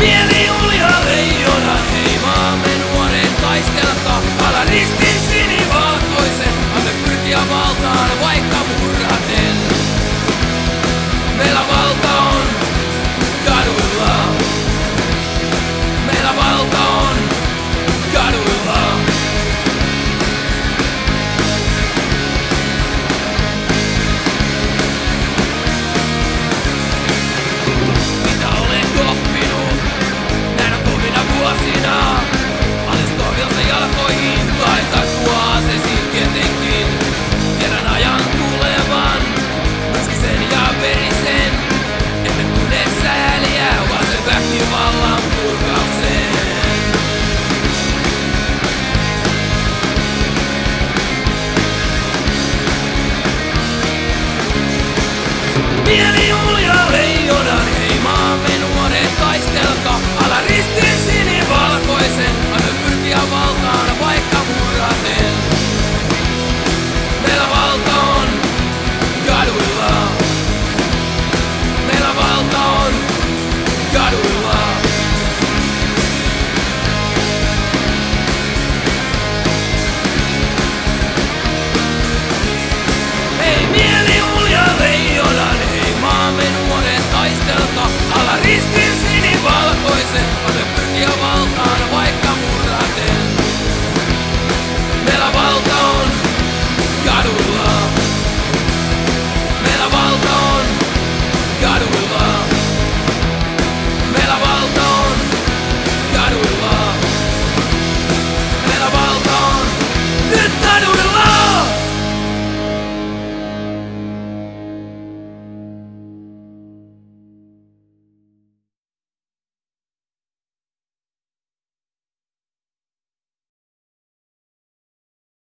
Mieli ulja leijona, ei maamme nuoren taistelta. Ala ristin sinivalkoisen, anna pyrkiä valtaan vaikka murhaten. Meillä Mieli ulja leijonan,